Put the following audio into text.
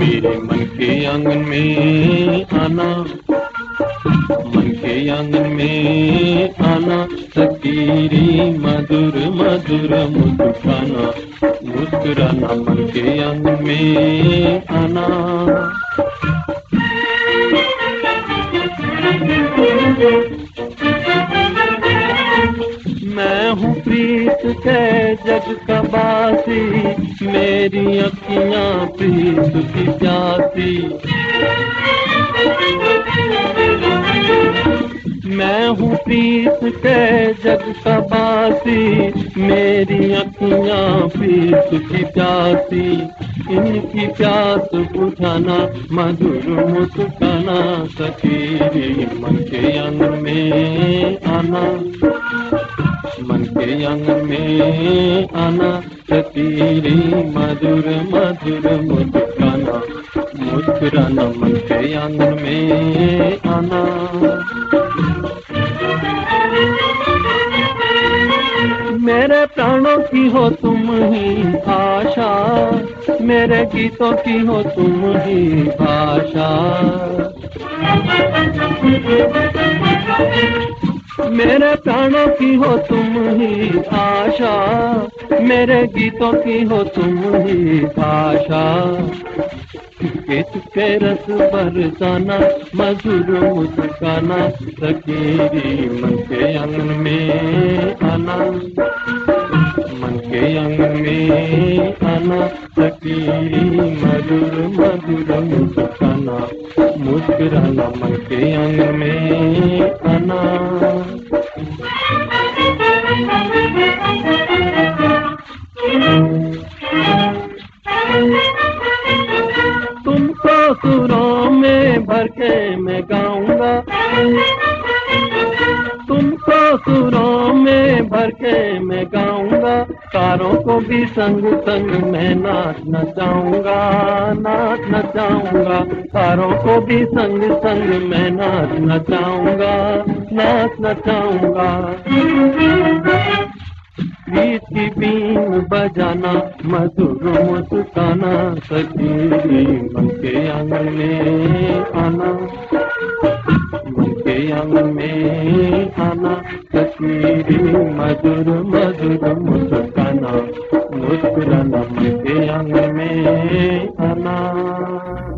मेरे मन के आँगन में आना, मन के आँगन में आना, सकीरी मधुर मधुर मुस्काना मुस्कुराना मन के आँगन में आना। मैं हूँ प्रीत के जग का बासी, मेरी अखियाँ प्रीत की प्यासी मैं हूँ प्रीत के जग का बासी, मेरी अखियाँ प्रीत की प्यासी इनकी प्यास बुझाना, मधुर मुस्काना सकीरी मन के अंग में आना। अंग में आना सतीरी मधुर मधुर मुस्काना। मुस्कुराना मन के अंग में आना। मेरे प्राणों की हो तुम ही आशा, मेरे गीतों की हो तुम ही भाषा। मेरे प्राणों की हो तुम ही आशा, मेरे गीतों की हो तुम ही भाषा। चुपके चुपके रस बरसाना मधुर मुस्काना सकीरी मन के अंगन में आना। मन के अंगन में आना सकीरी मधुर मधुर मुस्काना, मुस्कुराना मन के अंगन में आना। सुरों में भर के मैं गाऊँगा। तुमको सुरों में भर के मैं गाऊँगा। तारों को भी संग संग मैं नाच नचाऊँगा नाच नचाऊँगा। तारों को भी संग संग मैं नाच नचाऊँगा नाच नचाऊँगा। की बीन बजाना, मधुर मुस्काना सकीरी मन के आँगन में आना। मन के आँगन में आना सकीरी मधुर मधुर मुस्काना, मुस्कुराना मन के आँगन में आना।